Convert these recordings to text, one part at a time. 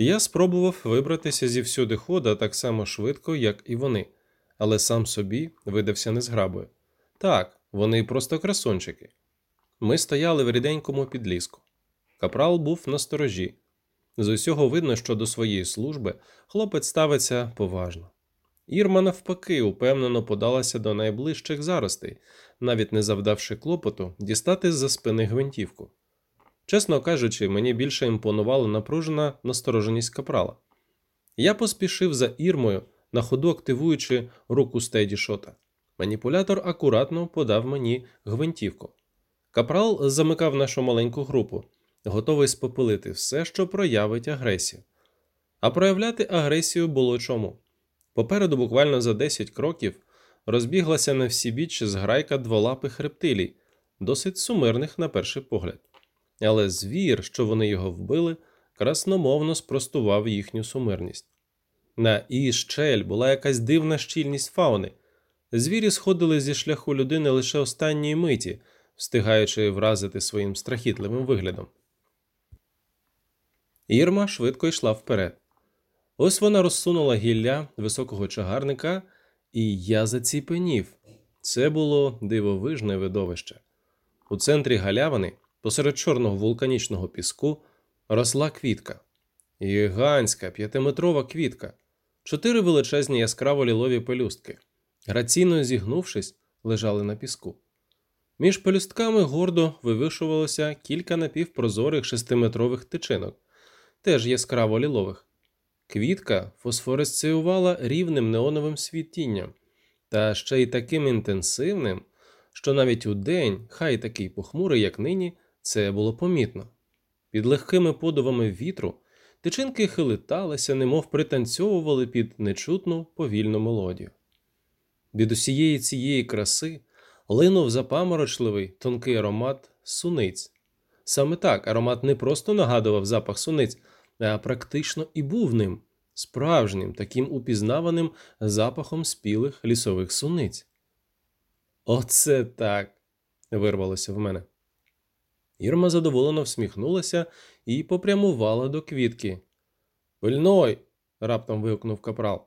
Я спробував вибратися зі всюди хода так само швидко, як і вони, але сам собі видався незграбою. Так, вони просто красунчики. Ми стояли в ріденькому підліску. Капрал був на сторожі. З усього видно, що до своєї служби хлопець ставиться поважно. Ірма, навпаки, упевнено подалася до найближчих заростей, навіть не завдавши клопоту дістати з-за спини гвинтівку. Чесно кажучи, мені більше імпонувала напружена настороженість капрала. Я поспішив за ірмою, на ходу активуючи руку стедішота. Маніпулятор акуратно подав мені гвинтівку. Капрал замикав нашу маленьку групу, готовий спопилити все, що проявить агресію. А проявляти агресію було чому. Попереду, буквально за 10 кроків, розбіглася на всі біч зграйка дволапих рептилій, досить сумирних на перший погляд. Але звір, що вони його вбили, красномовно спростував їхню сумирність. На і щель була якась дивна щільність фауни. Звірі сходили зі шляху людини лише останньої миті, встигаючи вразити своїм страхітливим виглядом. Ірма швидко йшла вперед. Ось вона розсунула гілля високого чагарника, і я заціпенів. Це було дивовижне видовище. У центрі галявини, посеред чорного вулканічного піску, росла квітка. Гігантська п'ятиметрова квітка, чотири величезні яскраво лілові пелюстки, граційно зігнувшись, лежали на піску. Між пелюстками гордо вивишувалося кілька напівпрозорих шестиметрових тичинок, теж яскраво лілових. Квітка фосфоресціювала рівним неоновим світінням, та ще й таким інтенсивним, що навіть у день, хай такий похмурий, як нині, це було помітно. Під легкими подувами вітру тичинки хилиталися, немов пританцьовували під нечутну повільну мелодію. Від усієї цієї краси линув запаморочливий тонкий аромат суниць. Саме так аромат не просто нагадував запах суниць а практично і був ним, справжнім таким упізнаваним запахом спілих лісових суниць. Оце так. вирвалося в мене. Ірма задоволено всміхнулася і попрямувала до квітки. Пильной. раптом вигукнув капрал.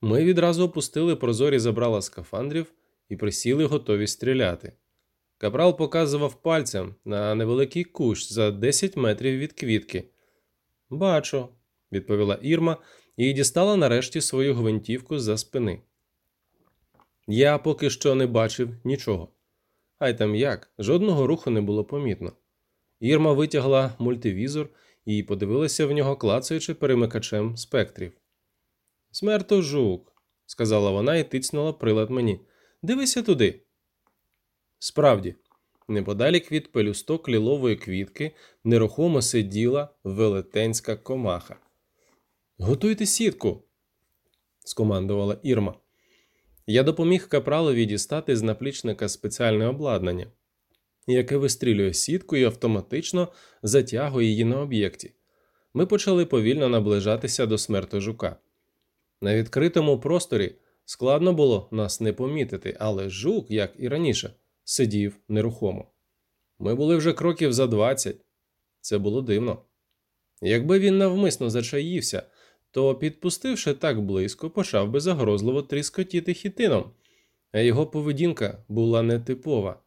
Ми відразу опустили прозорі забрала скафандрів і присіли, готові стріляти. Капрал показував пальцем на невеликий кущ за 10 метрів від квітки. Бачу, відповіла Ірма і дістала нарешті свою гвинтівку за спини. Я поки що не бачив нічого. Ай там як, жодного руху не було помітно. Ірма витягла мультивізор і подивилася в нього, клацаючи перемикачем спектрів. Смерто жук, сказала вона і тицнула прилад мені. Дивися туди. Справді, Неподалік від пелюсток лілової квітки нерухомо сиділа велетенська комаха. Готуйте сітку, скомандувала Ірма. Я допоміг капралові дістати з наплічника спеціальне обладнання, яке вистрілює сітку і автоматично затягує її на об'єкті. Ми почали повільно наближатися до смерти жука. На відкритому просторі складно було нас не помітити, але жук, як і раніше, сидів нерухомо. Ми були вже кроків за двадцять. Це було дивно. Якби він навмисно зачаївся, то, підпустивши так близько, почав би загрозливо тріскотіти хітином, а його поведінка була нетипова,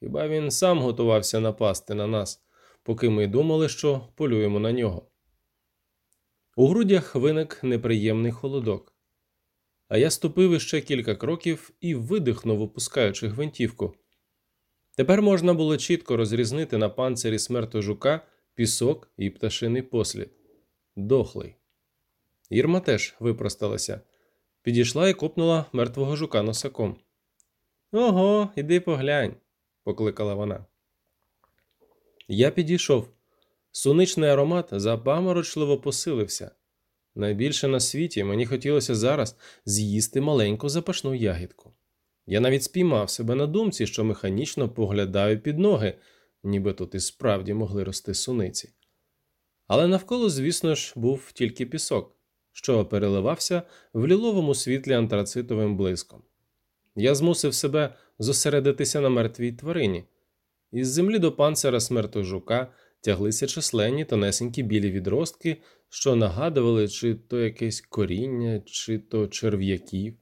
хіба він сам готувався напасти на нас, поки ми думали, що полюємо на нього. У грудях виник неприємний холодок, а я ступив іще кілька кроків і видихнув, опускаючи гвинтівку. Тепер можна було чітко розрізнити на панцирі смерту жука пісок і пташиний послід. Дохлий. Ірма теж випросталася, підійшла і копнула мертвого жука носаком. Ого, іди поглянь, покликала вона. Я підійшов. Суничний аромат запаморочливо посилився. Найбільше на світі мені хотілося зараз з'їсти маленьку запашну ягідку. Я навіть спіймав себе на думці, що механічно поглядаю під ноги, ніби тут і справді могли рости суниці. Але навколо, звісно ж, був тільки пісок, що переливався в ліловому світлі антрацитовим блиском. Я змусив себе зосередитися на мертвій тварині. Із землі до панцира смерту жука тяглися численні тонесенькі білі відростки, що нагадували, чи то якесь коріння, чи то черв'яків.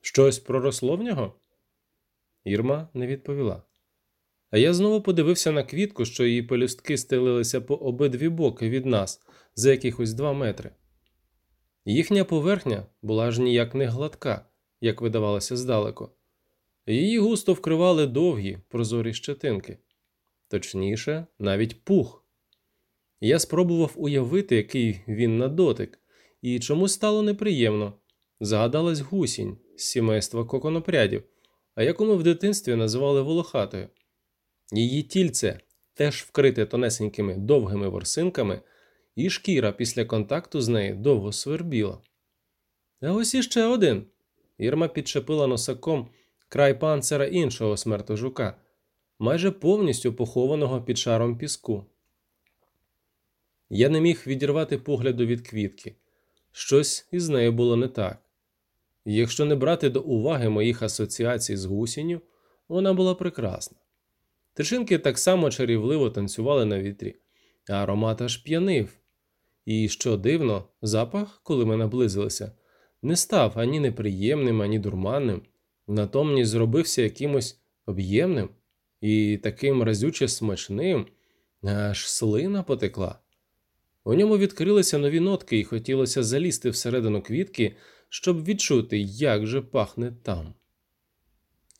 Щось проросло в нього? Ірма не відповіла. А я знову подивився на квітку, що її пелюстки стелилися по обидві боки від нас за якихось два метри. Їхня поверхня була ж ніяк не гладка, як видавалося здалеку. Її густо вкривали довгі прозорі щетинки, точніше, навіть пух. Я спробував уявити, який він на дотик, і чому стало неприємно. Згадалась гусінь з сімейства коконопрядів, а яку ми в дитинстві називали волохатою. Її тільце теж вкрите тонесенькими довгими ворсинками, і шкіра після контакту з нею довго свербіла. А ось іще один. Ірма підчепила носаком край панцира іншого смертожука, майже повністю похованого під шаром піску. Я не міг відірвати погляду від квітки. Щось із нею було не так. Якщо не брати до уваги моїх асоціацій з гусінню, вона була прекрасна. Тичинки так само чарівливо танцювали на вітрі, а аромат аж п'янив. І що дивно, запах, коли ми наблизилися, не став ані неприємним, ані дурманним, натомність зробився якимось об'ємним і таким разюче смачним, аж слина потекла. У ньому відкрилися нові нотки, і хотілося залізти всередину квітки, щоб відчути, як же пахне там.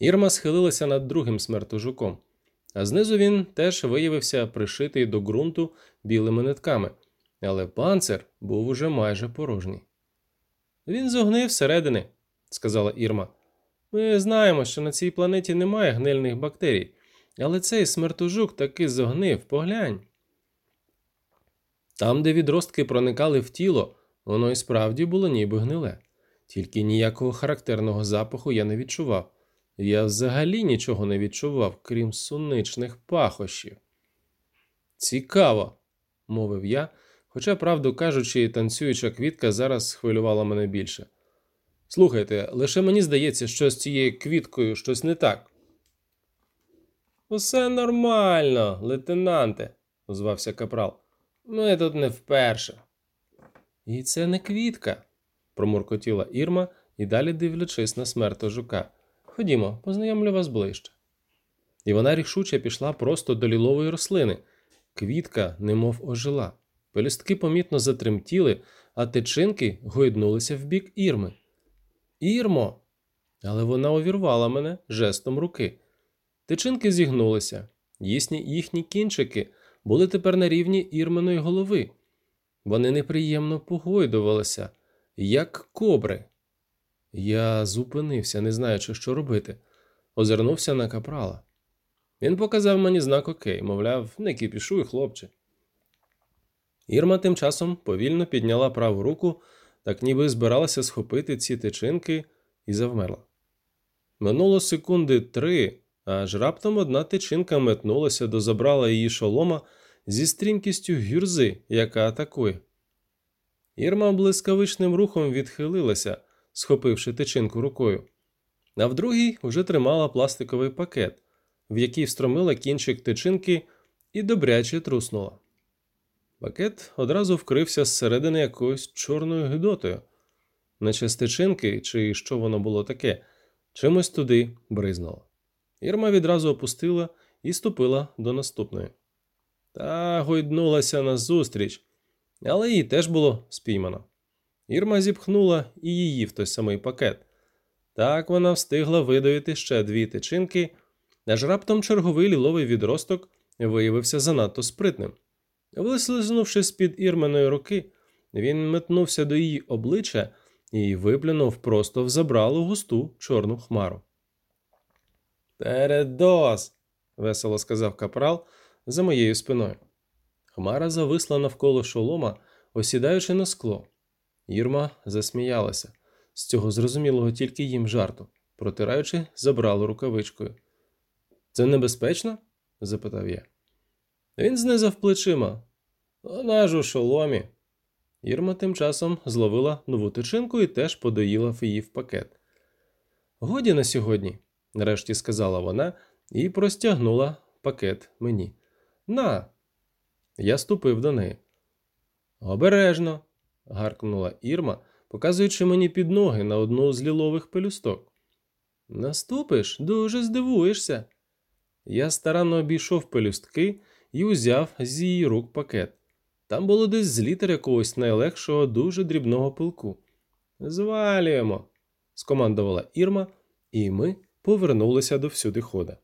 Ірма схилилася над другим смертожуком, а знизу він теж виявився пришитий до ґрунту білими нитками, але панцир був уже майже порожній. Він зогнив всередини, сказала Ірма. Ми знаємо, що на цій планеті немає гнильних бактерій, але цей смертожук таки зогнив, поглянь. Там, де відростки проникали в тіло, воно і справді було ніби гниле, тільки ніякого характерного запаху я не відчував. Я взагалі нічого не відчував, крім суничних пахощів. Цікаво, мовив я, хоча, правду кажучи, танцююча квітка зараз хвилювала мене більше. Слухайте, лише мені здається, що з цією квіткою щось не так. Усе нормально, лейтенанте, озвався капрал. Ми тут не вперше. І це не квітка, промуркотіла Ірма і далі дивлячись на смерту жука. Ходімо, познайомлю вас ближче. І вона рішуче пішла просто до лілової рослини. Квітка немов ожила. Пелюстки помітно затремтіли, а тичинки гойднулися в бік Ірми. Ірмо! Але вона увірвала мене жестом руки. Тичинки зігнулися, їхні, їхні кінчики були тепер на рівні ірменої голови. Вони неприємно погойдувалися, як кобри. Я зупинився, не знаючи, що робити, озирнувся на капрала. Він показав мені знак окей, мовляв, не кіпішуй, хлопче. Ірма тим часом повільно підняла праву руку, так ніби збиралася схопити ці тичинки і завмерла. Минуло секунди три, аж раптом одна тичинка метнулася до забрала її шолома зі стрімкістю гюрзи, яка атакує. Ірма блискавичним рухом відхилилася, схопивши тичинку рукою, а в другій уже тримала пластиковий пакет, в який встромила кінчик тичинки і добряче труснула. Пакет одразу вкрився зсередини якоюсь чорною гидотою, наче з тичинки, чи що воно було таке, чимось туди бризнуло. Ірма відразу опустила і ступила до наступної. Та гойднулася назустріч, але її теж було спіймано. Ірма зіпхнула і її в той самий пакет. Так вона встигла видавити ще дві тичинки, аж раптом черговий ліловий відросток виявився занадто спритним. Вислизнувши з-під ірменої руки, він метнувся до її обличчя і виплюнув просто в забралу густу чорну хмару. Передос, весело сказав капрал за моєю спиною. Хмара зависла навколо шолома, осідаючи на скло. Ірма засміялася з цього зрозумілого тільки їм жарту, протираючи, забрало рукавичкою. Це небезпечно? запитав я. Він знизав плечима. Вона ж у шоломі. Ірма тим часом зловила нову тичинку і теж подоїла її в пакет. Годі на сьогодні, нарешті сказала вона і простягнула пакет мені. На, Я ступив до неї. Обережно. гаркнула Ірма, показуючи мені під ноги на одну з лілових пелюсток. Наступиш, дуже здивуєшся. Я старанно обійшов пелюстки і узяв з її рук пакет. Там було десь з літер якогось найлегшого, дуже дрібного пилку. Звалюємо, скомандувала Ірма, і ми повернулися до всюди хода.